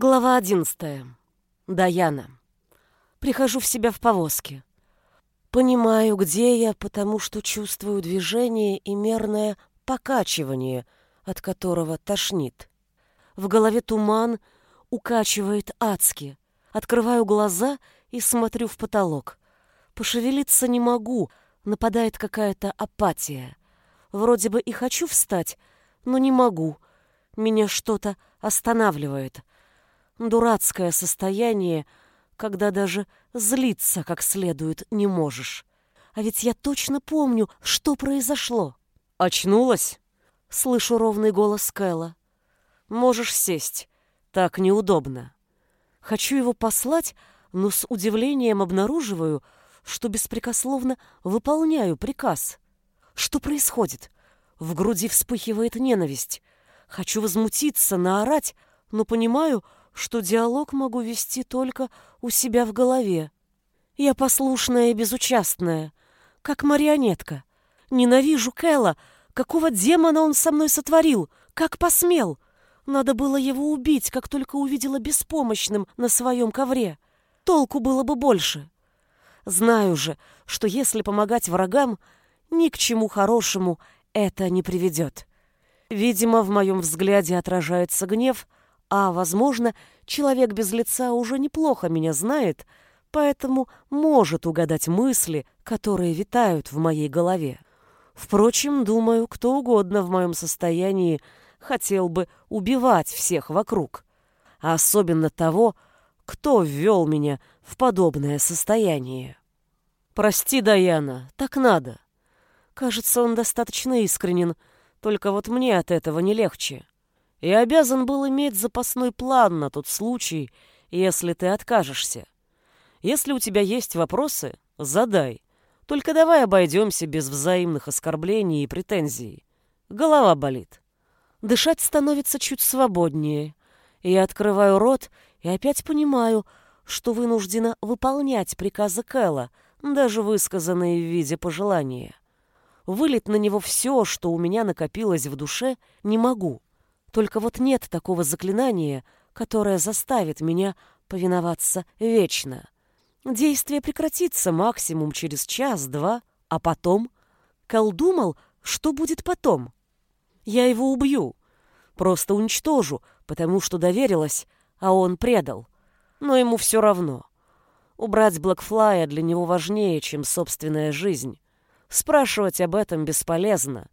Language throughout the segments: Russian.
Глава одиннадцатая. Даяна. Прихожу в себя в повозке. Понимаю, где я, потому что чувствую движение и мерное покачивание, от которого тошнит. В голове туман, укачивает адски. Открываю глаза и смотрю в потолок. Пошевелиться не могу, нападает какая-то апатия. Вроде бы и хочу встать, но не могу. Меня что-то останавливает — Дурацкое состояние, когда даже злиться как следует не можешь. А ведь я точно помню, что произошло. «Очнулась?» — слышу ровный голос Кэлла. «Можешь сесть. Так неудобно». Хочу его послать, но с удивлением обнаруживаю, что беспрекословно выполняю приказ. Что происходит? В груди вспыхивает ненависть. Хочу возмутиться, наорать, но понимаю, что диалог могу вести только у себя в голове. Я послушная и безучастная, как марионетка. Ненавижу Кэлла. Какого демона он со мной сотворил? Как посмел? Надо было его убить, как только увидела беспомощным на своем ковре. Толку было бы больше. Знаю же, что если помогать врагам, ни к чему хорошему это не приведет. Видимо, в моем взгляде отражается гнев, а, возможно, человек без лица уже неплохо меня знает, поэтому может угадать мысли, которые витают в моей голове. Впрочем, думаю, кто угодно в моем состоянии хотел бы убивать всех вокруг, а особенно того, кто ввел меня в подобное состояние. Прости, Даяна, так надо. Кажется, он достаточно искренен, только вот мне от этого не легче и обязан был иметь запасной план на тот случай, если ты откажешься. Если у тебя есть вопросы, задай. Только давай обойдемся без взаимных оскорблений и претензий. Голова болит. Дышать становится чуть свободнее. Я открываю рот и опять понимаю, что вынуждена выполнять приказы Кэлла, даже высказанные в виде пожелания. Вылить на него все, что у меня накопилось в душе, не могу. Только вот нет такого заклинания, которое заставит меня повиноваться вечно. Действие прекратится максимум через час-два, а потом... Кал думал, что будет потом. Я его убью, просто уничтожу, потому что доверилась, а он предал. Но ему все равно. Убрать Блэкфлая для него важнее, чем собственная жизнь. Спрашивать об этом бесполезно.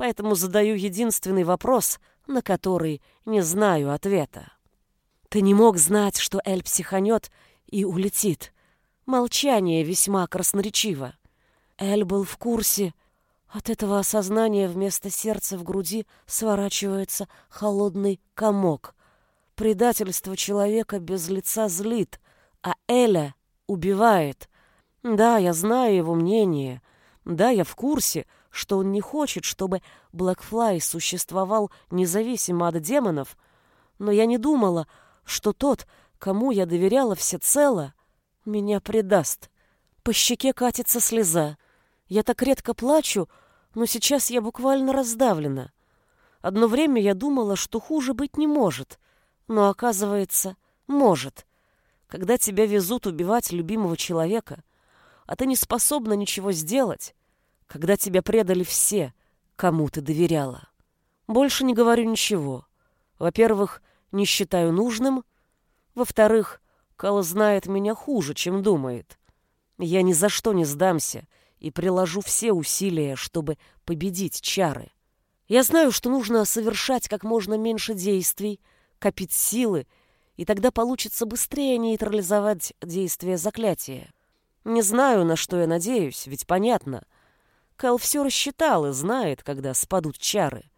Поэтому задаю единственный вопрос, на который не знаю ответа. Ты не мог знать, что Эль психанет и улетит. Молчание весьма красноречиво. Эль был в курсе. От этого осознания вместо сердца в груди сворачивается холодный комок. Предательство человека без лица злит, а Эля убивает. Да, я знаю его мнение. Да, я в курсе — что он не хочет, чтобы Блэкфлай существовал независимо от демонов, но я не думала, что тот, кому я доверяла всецело, меня предаст. По щеке катится слеза. Я так редко плачу, но сейчас я буквально раздавлена. Одно время я думала, что хуже быть не может, но оказывается, может. Когда тебя везут убивать любимого человека, а ты не способна ничего сделать, когда тебя предали все, кому ты доверяла. Больше не говорю ничего. Во-первых, не считаю нужным. Во-вторых, Кал знает меня хуже, чем думает. Я ни за что не сдамся и приложу все усилия, чтобы победить чары. Я знаю, что нужно совершать как можно меньше действий, копить силы, и тогда получится быстрее нейтрализовать действие заклятия. Не знаю, на что я надеюсь, ведь понятно — Кэл все рассчитал и знает, когда спадут чары.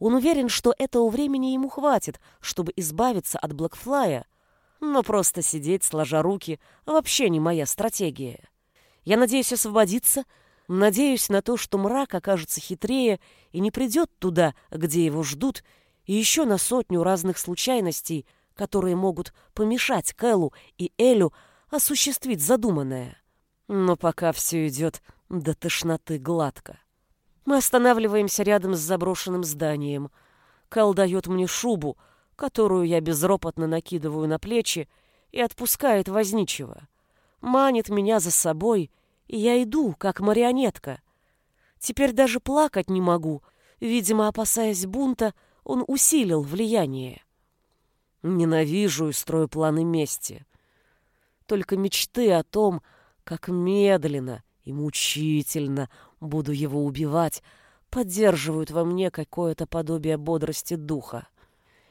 Он уверен, что этого времени ему хватит, чтобы избавиться от Блэкфлая, но просто сидеть, сложа руки, вообще не моя стратегия. Я надеюсь освободиться, надеюсь на то, что мрак окажется хитрее и не придет туда, где его ждут, и еще на сотню разных случайностей, которые могут помешать Кэлу и Элю осуществить задуманное. Но пока все идет до тошноты гладко. Мы останавливаемся рядом с заброшенным зданием. Кал дает мне шубу, которую я безропотно накидываю на плечи, и отпускает возничего. Манит меня за собой, и я иду, как марионетка. Теперь даже плакать не могу. Видимо, опасаясь бунта, он усилил влияние. Ненавижу и строю планы мести. Только мечты о том, как медленно и мучительно буду его убивать, поддерживают во мне какое-то подобие бодрости духа.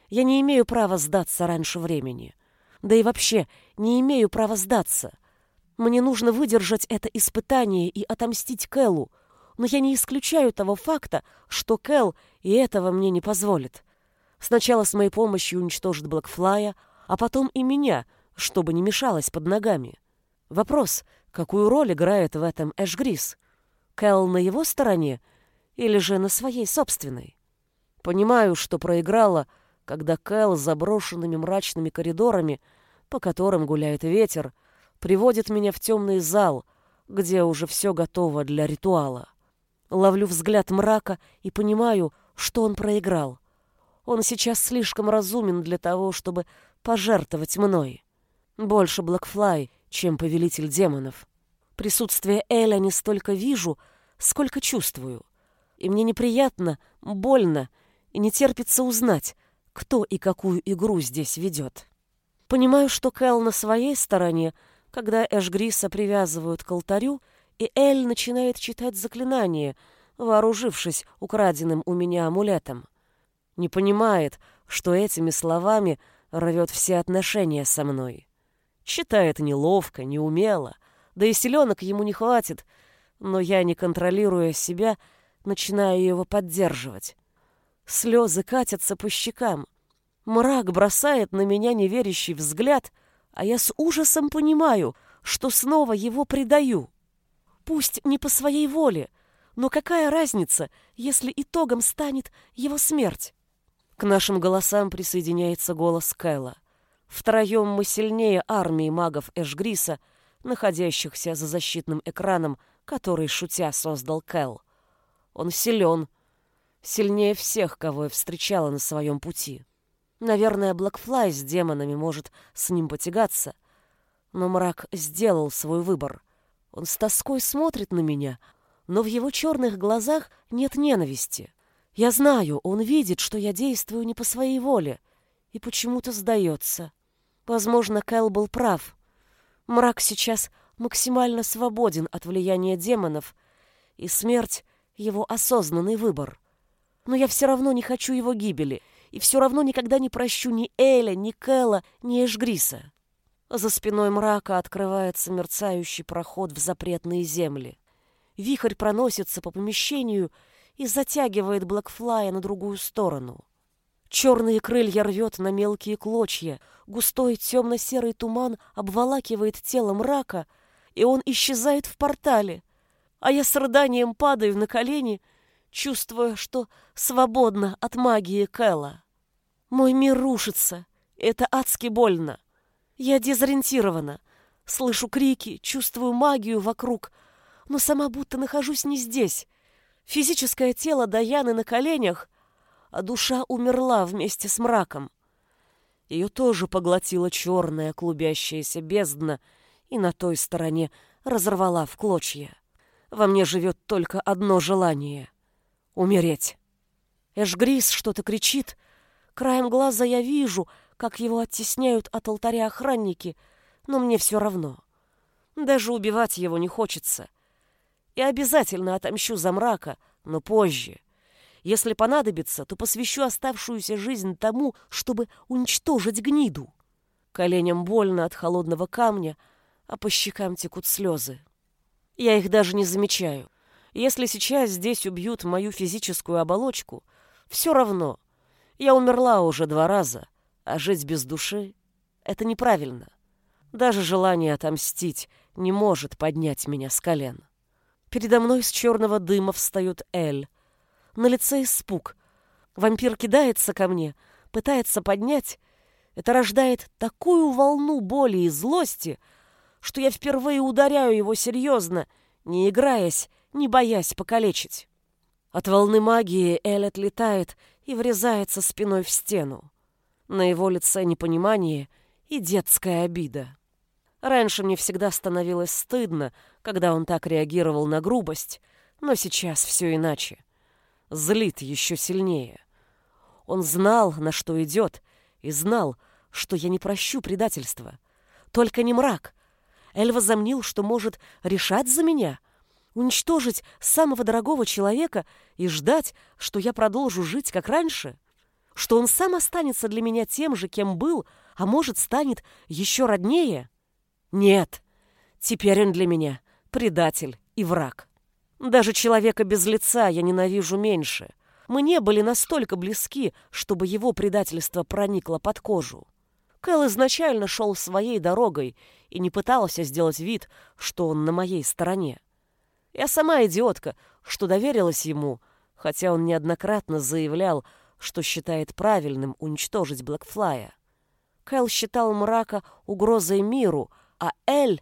Я не имею права сдаться раньше времени. Да и вообще не имею права сдаться. Мне нужно выдержать это испытание и отомстить Кэллу, но я не исключаю того факта, что Кэл и этого мне не позволит. Сначала с моей помощью уничтожит Блэкфлая, а потом и меня, чтобы не мешалось под ногами. Вопрос, какую роль играет в этом Эш Грис? Кэл на его стороне или же на своей собственной? Понимаю, что проиграла, когда Кэл заброшенными мрачными коридорами, по которым гуляет ветер, приводит меня в темный зал, где уже все готово для ритуала. Ловлю взгляд мрака и понимаю, что он проиграл. Он сейчас слишком разумен для того, чтобы пожертвовать мной. Больше Блэкфлай, чем повелитель демонов. Присутствие Эля не столько вижу, сколько чувствую. И мне неприятно, больно и не терпится узнать, кто и какую игру здесь ведет. Понимаю, что Кэл на своей стороне, когда Эшгриса привязывают к алтарю, и Эль начинает читать заклинание, вооружившись украденным у меня амулетом. Не понимает, что этими словами рвет все отношения со мной. Читает неловко, неумело, да и селенок ему не хватит, но я, не контролируя себя, начинаю его поддерживать. Слезы катятся по щекам. Мрак бросает на меня неверящий взгляд, а я с ужасом понимаю, что снова его предаю. Пусть не по своей воле, но какая разница, если итогом станет его смерть? К нашим голосам присоединяется голос Кайла. Втроем мы сильнее армии магов Эшгриса, находящихся за защитным экраном, который, шутя, создал Кэл. Он силен, сильнее всех, кого я встречала на своем пути. Наверное, Блэкфлай с демонами может с ним потягаться, но мрак сделал свой выбор — он с тоской смотрит на меня, но в его черных глазах нет ненависти. Я знаю, он видит, что я действую не по своей воле, и почему-то сдается. Возможно, Кэл был прав. Мрак сейчас максимально свободен от влияния демонов, и смерть — его осознанный выбор. Но я все равно не хочу его гибели, и все равно никогда не прощу ни Эля, ни Кэла, ни Эшгриса. За спиной мрака открывается мерцающий проход в запретные земли. Вихрь проносится по помещению и затягивает Блэкфлая на другую сторону. Черные крылья рвет на мелкие клочья, густой темно-серый туман обволакивает тело мрака, и он исчезает в портале. А я с рыданием падаю на колени, чувствуя, что свободна от магии Кэла. Мой мир рушится, это адски больно. Я дезориентирована. Слышу крики, чувствую магию вокруг, но сама будто нахожусь не здесь. Физическое тело Даяны на коленях, а душа умерла вместе с мраком. Ее тоже поглотила черная клубящаяся бездна и на той стороне разорвала в клочья. Во мне живет только одно желание — умереть. Эшгрис что-то кричит. Краем глаза я вижу — как его оттесняют от алтаря охранники, но мне все равно. Даже убивать его не хочется. И обязательно отомщу за мрака, но позже. Если понадобится, то посвящу оставшуюся жизнь тому, чтобы уничтожить гниду. Коленям больно от холодного камня, а по щекам текут слезы. Я их даже не замечаю. Если сейчас здесь убьют мою физическую оболочку, все равно. Я умерла уже два раза — а жить без души — это неправильно. Даже желание отомстить не может поднять меня с колен. Передо мной с черного дыма встает Эль. На лице испуг. Вампир кидается ко мне, пытается поднять. Это рождает такую волну боли и злости, что я впервые ударяю его серьезно, не играясь, не боясь покалечить. От волны магии Эль отлетает и врезается спиной в стену. На его лице непонимание и детская обида. Раньше мне всегда становилось стыдно, когда он так реагировал на грубость, но сейчас все иначе. Злит еще сильнее. Он знал, на что идет, и знал, что я не прощу предательства. Только не мрак. Эль возомнил, что может решать за меня, уничтожить самого дорогого человека и ждать, что я продолжу жить как раньше, что он сам останется для меня тем же, кем был, а может, станет еще роднее. Нет, теперь он для меня предатель и враг. Даже человека без лица я ненавижу меньше. Мы не были настолько близки, чтобы его предательство проникло под кожу. Кэл изначально шел своей дорогой и не пытался сделать вид, что он на моей стороне. Я сама идиотка, что доверилась ему, хотя он неоднократно заявлял, что считает правильным уничтожить Блэкфлая. Кэл считал мрака угрозой миру, а Эль...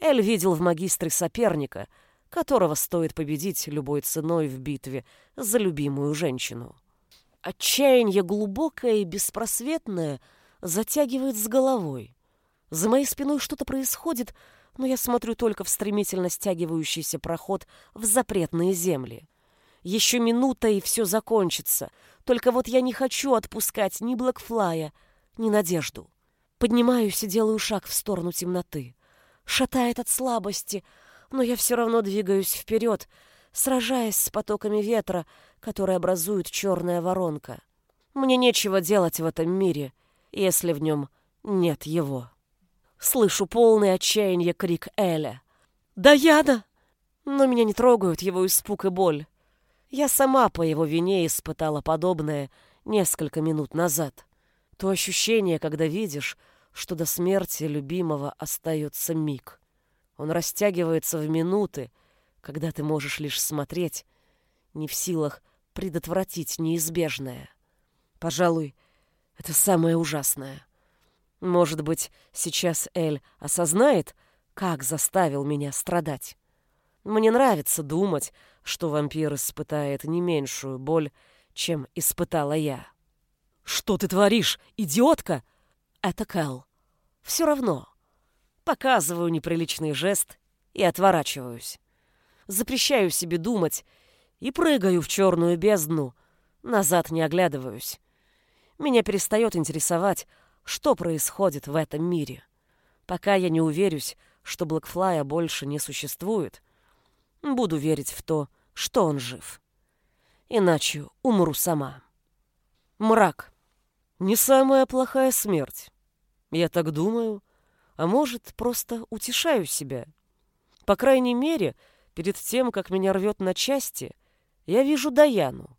Эль видел в магистре соперника, которого стоит победить любой ценой в битве за любимую женщину. Отчаяние глубокое и беспросветное затягивает с головой. За моей спиной что-то происходит, но я смотрю только в стремительно стягивающийся проход в запретные земли. Еще минута, и все закончится. Только вот я не хочу отпускать ни Блэкфлая, ни Надежду. Поднимаюсь и делаю шаг в сторону темноты шатает от слабости, но я все равно двигаюсь вперед, сражаясь с потоками ветра, которые образуют черная воронка. Мне нечего делать в этом мире, если в нем нет его. Слышу полный отчаяния крик Эля. «Да яда!» Но меня не трогают его испуг и боль. Я сама по его вине испытала подобное несколько минут назад. То ощущение, когда видишь, что до смерти любимого остается миг. Он растягивается в минуты, когда ты можешь лишь смотреть, не в силах предотвратить неизбежное. Пожалуй, это самое ужасное. Может быть, сейчас Эль осознает, как заставил меня страдать. Мне нравится думать, что вампир испытает не меньшую боль, чем испытала я. «Что ты творишь, идиотка?» Это Кэл. Все равно. Показываю неприличный жест и отворачиваюсь. Запрещаю себе думать и прыгаю в черную бездну. Назад не оглядываюсь. Меня перестает интересовать, что происходит в этом мире. Пока я не уверюсь, что Блэкфлая больше не существует, буду верить в то, что он жив. Иначе умру сама. Мрак. Не самая плохая смерть. Я так думаю, а может, просто утешаю себя. По крайней мере, перед тем, как меня рвет на части, я вижу Даяну.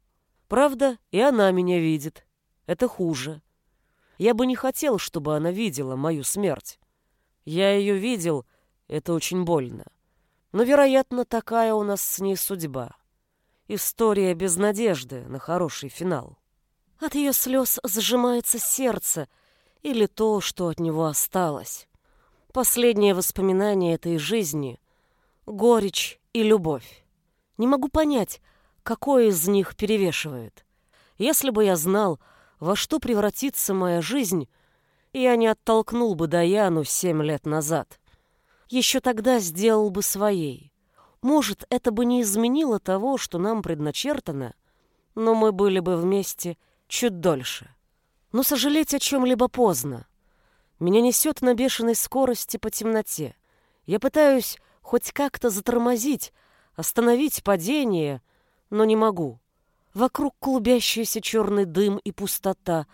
Правда, и она меня видит. Это хуже. Я бы не хотел, чтобы она видела мою смерть. Я ее видел, это очень больно. Но, вероятно, такая у нас с ней судьба. История без надежды на хороший финал. От ее слез сжимается сердце, или то, что от него осталось. Последнее воспоминание этой жизни — горечь и любовь. Не могу понять, какое из них перевешивает. Если бы я знал, во что превратится моя жизнь, я не оттолкнул бы Даяну семь лет назад. Еще тогда сделал бы своей. Может, это бы не изменило того, что нам предначертано, но мы были бы вместе чуть дольше. Но сожалеть о чем-либо поздно. Меня несет на бешеной скорости по темноте. Я пытаюсь хоть как-то затормозить, остановить падение, но не могу. Вокруг клубящийся черный дым и пустота,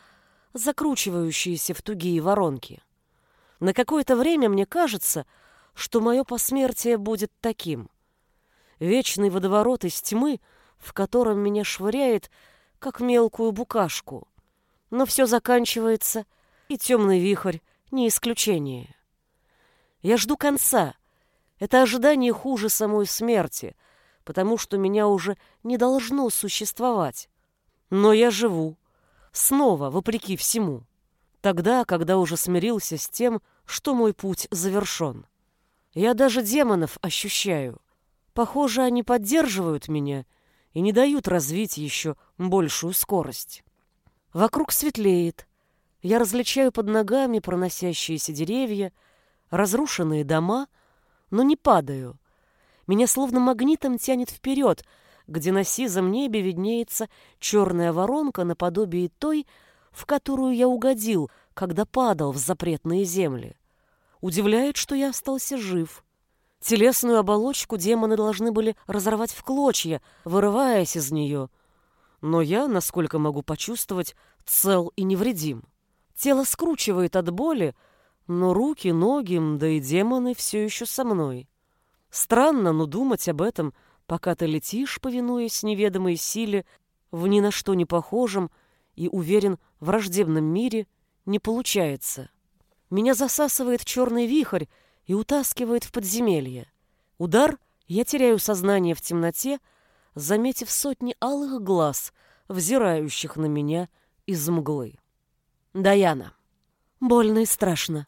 закручивающиеся в тугие воронки. На какое-то время мне кажется, что мое посмертие будет таким. Вечный водоворот из тьмы, в котором меня швыряет, как мелкую букашку — но все заканчивается, и темный вихрь не исключение. Я жду конца. Это ожидание хуже самой смерти, потому что меня уже не должно существовать. Но я живу. Снова, вопреки всему. Тогда, когда уже смирился с тем, что мой путь завершен. Я даже демонов ощущаю. Похоже, они поддерживают меня и не дают развить еще большую скорость. Вокруг светлеет. Я различаю под ногами проносящиеся деревья, разрушенные дома, но не падаю. Меня словно магнитом тянет вперед, где на сизом небе виднеется черная воронка наподобие той, в которую я угодил, когда падал в запретные земли. Удивляет, что я остался жив. Телесную оболочку демоны должны были разорвать в клочья, вырываясь из нее. Но я, насколько могу почувствовать, цел и невредим. Тело скручивает от боли, но руки, ноги, да и демоны все еще со мной. Странно, но думать об этом, пока ты летишь, повинуясь неведомой силе, в ни на что не похожем и, уверен, враждебном мире, не получается. Меня засасывает черный вихрь и утаскивает в подземелье. Удар, я теряю сознание в темноте, заметив сотни алых глаз, взирающих на меня из мглы. Даяна. Больно и страшно.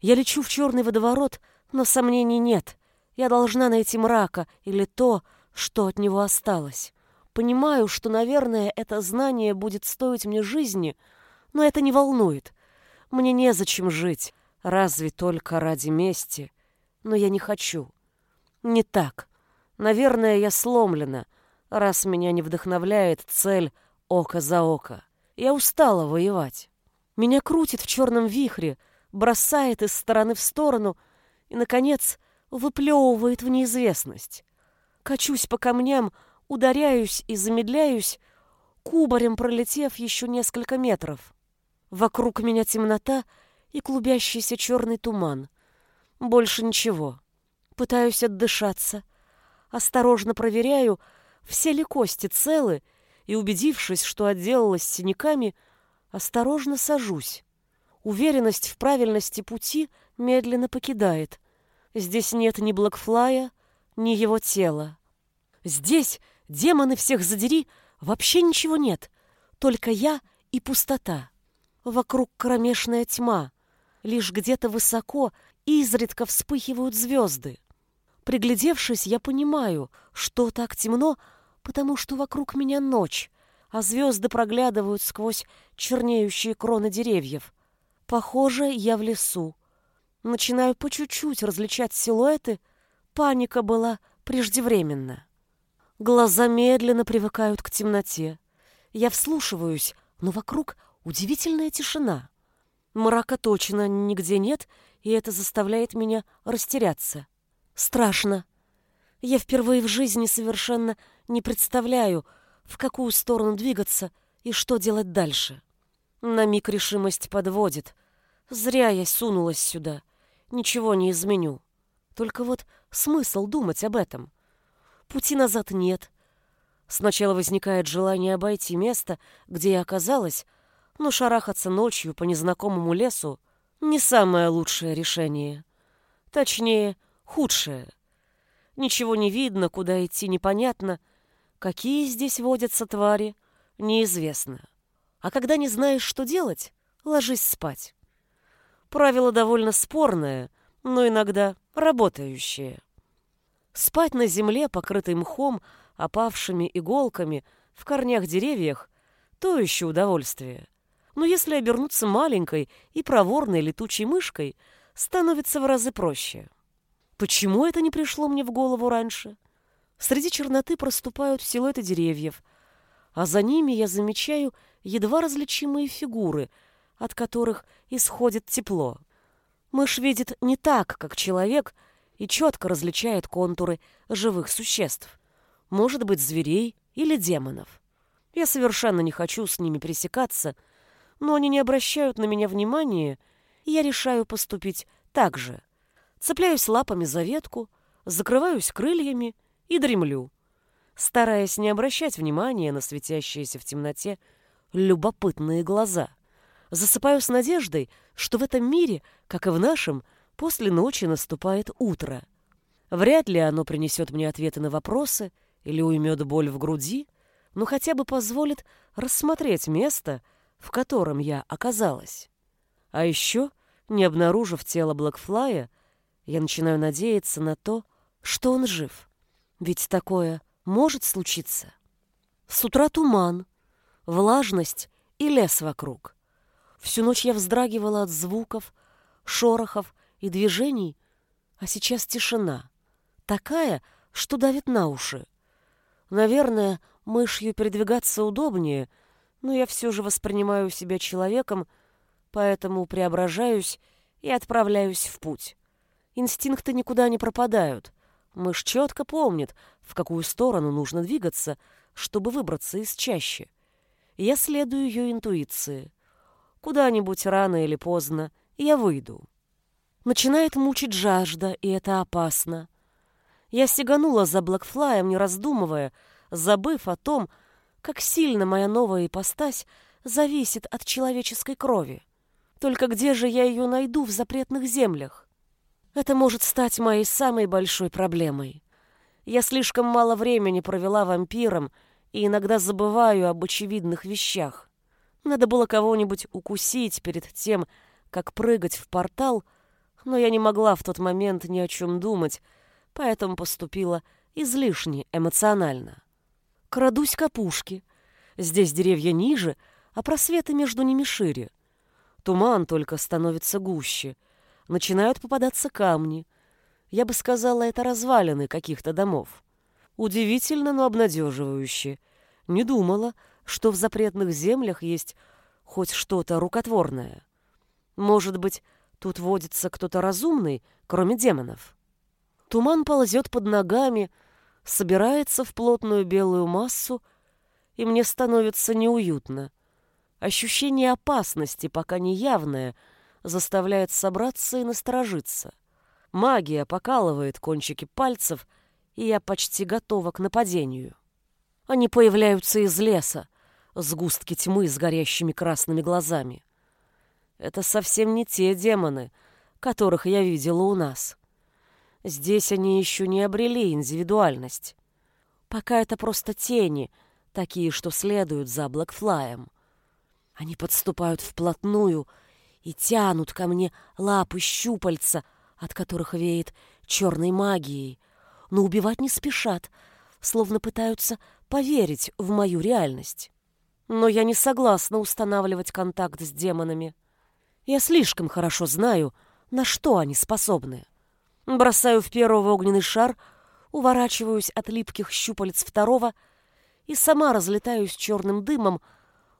Я лечу в черный водоворот, но сомнений нет. Я должна найти мрака или то, что от него осталось. Понимаю, что, наверное, это знание будет стоить мне жизни, но это не волнует. Мне незачем жить, разве только ради мести. Но я не хочу. Не так. Наверное, я сломлена, раз меня не вдохновляет цель око за око. Я устала воевать. Меня крутит в черном вихре, бросает из стороны в сторону и, наконец, выплевывает в неизвестность. Качусь по камням, ударяюсь и замедляюсь, кубарем пролетев еще несколько метров. Вокруг меня темнота и клубящийся черный туман. Больше ничего. Пытаюсь отдышаться. Осторожно проверяю, все ли кости целы, и, убедившись, что отделалась синяками, осторожно сажусь. Уверенность в правильности пути медленно покидает. Здесь нет ни Блэкфлая, ни его тела. Здесь, демоны всех задери, вообще ничего нет. Только я и пустота. Вокруг кромешная тьма. Лишь где-то высоко изредка вспыхивают звезды. Приглядевшись, я понимаю, что так темно, потому что вокруг меня ночь, а звезды проглядывают сквозь чернеющие кроны деревьев. Похоже, я в лесу. Начинаю по чуть-чуть различать силуэты. Паника была преждевременна. Глаза медленно привыкают к темноте. Я вслушиваюсь, но вокруг удивительная тишина. Мрака точно нигде нет, и это заставляет меня растеряться. Страшно. Я впервые в жизни совершенно не представляю, в какую сторону двигаться и что делать дальше. На миг решимость подводит. Зря я сунулась сюда. Ничего не изменю. Только вот смысл думать об этом. Пути назад нет. Сначала возникает желание обойти место, где я оказалась, но шарахаться ночью по незнакомому лесу не самое лучшее решение. Точнее, худшее. Ничего не видно, куда идти непонятно, какие здесь водятся твари, неизвестно. А когда не знаешь, что делать, ложись спать. Правило довольно спорное, но иногда работающее. Спать на земле, покрытой мхом, опавшими иголками, в корнях деревьях — то еще удовольствие. Но если обернуться маленькой и проворной летучей мышкой, становится в разы проще. Почему это не пришло мне в голову раньше? Среди черноты проступают силуэты деревьев, а за ними я замечаю едва различимые фигуры, от которых исходит тепло. Мышь видит не так, как человек, и четко различает контуры живых существ. Может быть, зверей или демонов. Я совершенно не хочу с ними пересекаться, но они не обращают на меня внимания, и я решаю поступить так же. Цепляюсь лапами за ветку, закрываюсь крыльями и дремлю, стараясь не обращать внимания на светящиеся в темноте любопытные глаза. Засыпаю с надеждой, что в этом мире, как и в нашем, после ночи наступает утро. Вряд ли оно принесет мне ответы на вопросы или уймет боль в груди, но хотя бы позволит рассмотреть место, в котором я оказалась. А еще, не обнаружив тело Блэкфлая, я начинаю надеяться на то, что он жив. Ведь такое может случиться. С утра туман, влажность и лес вокруг. Всю ночь я вздрагивала от звуков, шорохов и движений, а сейчас тишина. Такая, что давит на уши. Наверное, мышью передвигаться удобнее, но я все же воспринимаю себя человеком, поэтому преображаюсь и отправляюсь в путь. Инстинкты никуда не пропадают. Мышь четко помнит, в какую сторону нужно двигаться, чтобы выбраться из чащи. Я следую ее интуиции. Куда-нибудь рано или поздно я выйду. Начинает мучить жажда, и это опасно. Я сиганула за Блэкфлаем, не раздумывая, забыв о том, как сильно моя новая ипостась зависит от человеческой крови. Только где же я ее найду в запретных землях? Это может стать моей самой большой проблемой. Я слишком мало времени провела вампиром и иногда забываю об очевидных вещах. Надо было кого-нибудь укусить перед тем, как прыгать в портал, но я не могла в тот момент ни о чем думать, поэтому поступила излишне эмоционально. Крадусь к опушке. Здесь деревья ниже, а просветы между ними шире. Туман только становится гуще. Начинают попадаться камни. Я бы сказала, это развалины каких-то домов. Удивительно, но обнадеживающе. Не думала, что в запретных землях есть хоть что-то рукотворное. Может быть, тут водится кто-то разумный, кроме демонов. Туман ползет под ногами, собирается в плотную белую массу, и мне становится неуютно. Ощущение опасности, пока не явное, заставляет собраться и насторожиться. Магия покалывает кончики пальцев, и я почти готова к нападению. Они появляются из леса, сгустки тьмы с горящими красными глазами. Это совсем не те демоны, которых я видела у нас. Здесь они еще не обрели индивидуальность. Пока это просто тени, такие, что следуют за Блэкфлаем. Они подступают вплотную и тянут ко мне лапы щупальца, от которых веет черной магией, но убивать не спешат, словно пытаются поверить в мою реальность. Но я не согласна устанавливать контакт с демонами. Я слишком хорошо знаю, на что они способны. Бросаю в первого огненный шар, уворачиваюсь от липких щупалец второго и сама разлетаюсь черным дымом,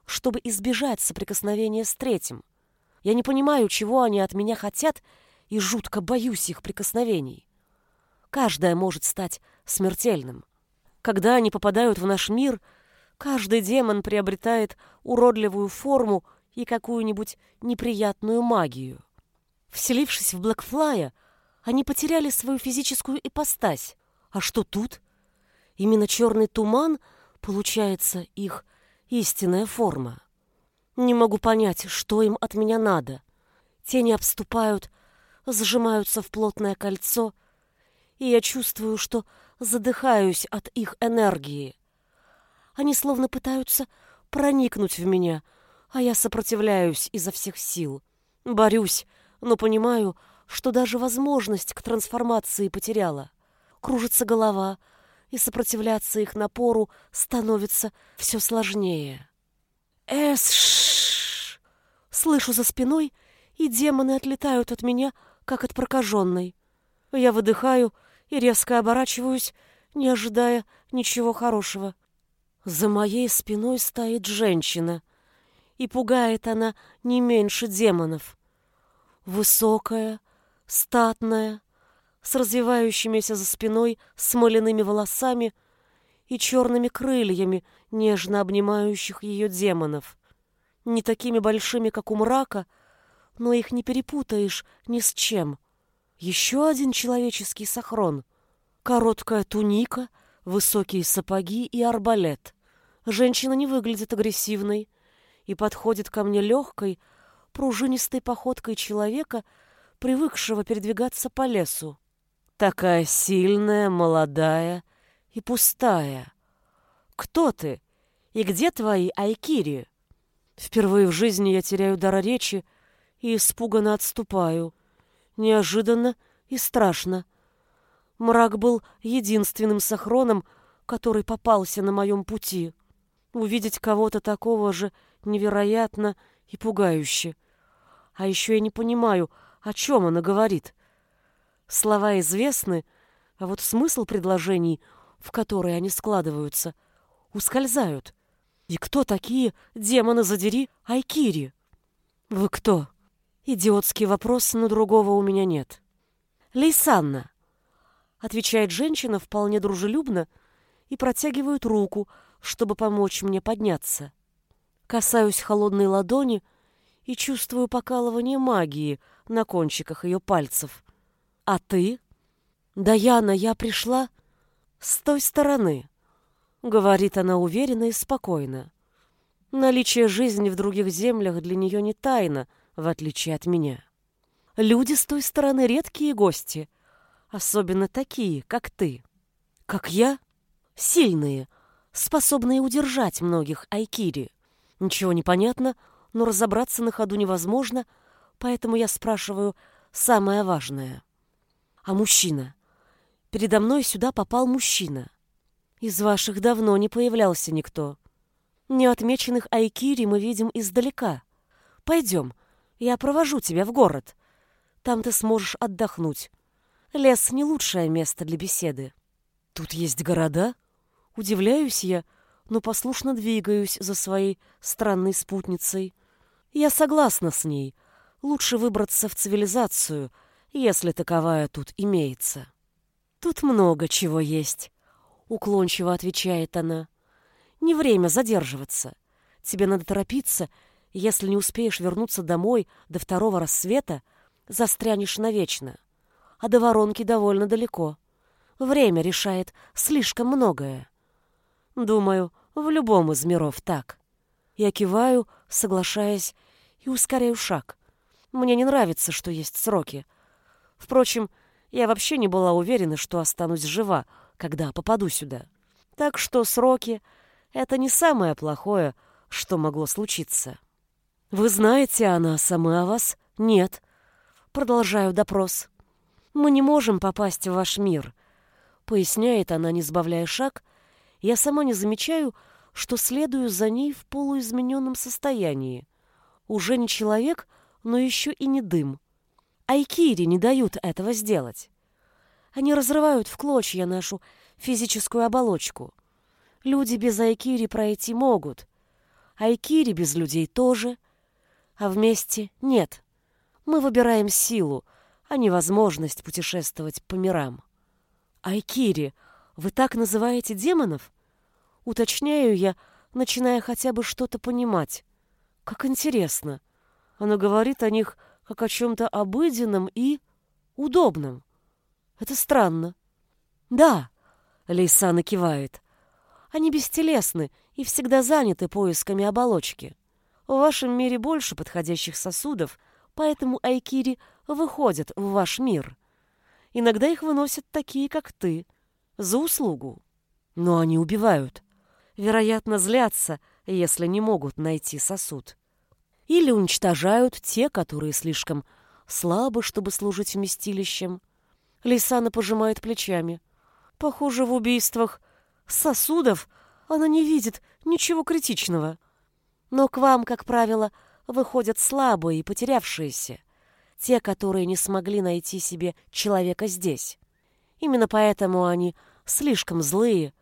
чтобы избежать соприкосновения с третьим. Я не понимаю, чего они от меня хотят, и жутко боюсь их прикосновений. Каждое может стать смертельным. Когда они попадают в наш мир, каждый демон приобретает уродливую форму и какую-нибудь неприятную магию. Вселившись в Блэкфлая, они потеряли свою физическую ипостась. А что тут? Именно черный туман, получается, их истинная форма. Не могу понять, что им от меня надо. Тени обступают, сжимаются в плотное кольцо, и я чувствую, что задыхаюсь от их энергии. Они словно пытаются проникнуть в меня, а я сопротивляюсь изо всех сил. Борюсь, но понимаю, что даже возможность к трансформации потеряла. Кружится голова, и сопротивляться их напору становится все сложнее. эс Слышу за спиной, и демоны отлетают от меня, как от прокаженной. Я выдыхаю и резко оборачиваюсь, не ожидая ничего хорошего. За моей спиной стоит женщина, и пугает она не меньше демонов. Высокая, статная, с развивающимися за спиной смоляными волосами и черными крыльями, нежно обнимающих ее демонов. Не такими большими, как у мрака, но их не перепутаешь ни с чем. Еще один человеческий сахрон. Короткая туника, высокие сапоги и арбалет. Женщина не выглядит агрессивной и подходит ко мне легкой, пружинистой походкой человека, привыкшего передвигаться по лесу. Такая сильная, молодая и пустая. Кто ты? И где твои айкири? Впервые в жизни я теряю дар речи и испуганно отступаю. Неожиданно и страшно. Мрак был единственным сахроном, который попался на моем пути. Увидеть кого-то такого же невероятно и пугающе. А еще я не понимаю, о чем она говорит. Слова известны, а вот смысл предложений, в которые они складываются, ускользают. И кто такие, демоны задери, Айкири? Вы кто? Идиотский вопрос, но другого у меня нет. Лейсанна, отвечает женщина вполне дружелюбно и протягивает руку, чтобы помочь мне подняться. Касаюсь холодной ладони и чувствую покалывание магии на кончиках ее пальцев. А ты? Даяна, я пришла с той стороны, говорит она уверенно и спокойно. Наличие жизни в других землях для нее не тайна, в отличие от меня. Люди с той стороны редкие гости, особенно такие, как ты. Как я? Сильные, способные удержать многих айкири. Ничего не понятно, но разобраться на ходу невозможно, поэтому я спрашиваю самое важное. А мужчина? Передо мной сюда попал мужчина. Из ваших давно не появлялся никто. Неотмеченных айкири мы видим издалека. Пойдем, я провожу тебя в город. Там ты сможешь отдохнуть. Лес — не лучшее место для беседы. Тут есть города? Удивляюсь я, но послушно двигаюсь за своей странной спутницей. Я согласна с ней. Лучше выбраться в цивилизацию, если таковая тут имеется. Тут много чего есть, уклончиво отвечает она. Не время задерживаться. Тебе надо торопиться, если не успеешь вернуться домой до второго рассвета, застрянешь навечно. А до воронки довольно далеко. Время решает слишком многое. Думаю, в любом из миров так. Я киваю, соглашаясь, и ускоряю шаг. Мне не нравится, что есть сроки. Впрочем, я вообще не была уверена, что останусь жива, когда попаду сюда. Так что сроки — это не самое плохое, что могло случиться. Вы знаете о нас, а мы о вас нет. Продолжаю допрос. Мы не можем попасть в ваш мир, поясняет она, не сбавляя шаг. Я сама не замечаю, что следую за ней в полуизмененном состоянии. Уже не человек, но еще и не дым. Айкири не дают этого сделать. Они разрывают в клочья нашу физическую оболочку. Люди без Айкири пройти могут. Айкири без людей тоже — а вместе нет. Мы выбираем силу, а не возможность путешествовать по мирам. Айкири, вы так называете демонов? Уточняю я, начиная хотя бы что-то понимать. Как интересно. Она говорит о них как о чем-то обыденном и удобном. Это странно. Да, Лейсана кивает. Они бестелесны и всегда заняты поисками оболочки. В вашем мире больше подходящих сосудов, поэтому айкири выходят в ваш мир. Иногда их выносят такие, как ты, за услугу. Но они убивают. Вероятно, злятся, если не могут найти сосуд. Или уничтожают те, которые слишком слабы, чтобы служить вместилищем. Лисана пожимает плечами. Похоже, в убийствах сосудов она не видит ничего критичного. Но к вам, как правило, выходят слабые и потерявшиеся, те, которые не смогли найти себе человека здесь. Именно поэтому они слишком злые,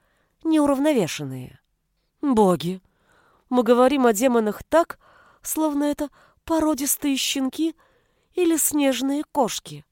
неуравновешенные. Боги! Мы говорим о демонах так, словно это породистые щенки или снежные кошки.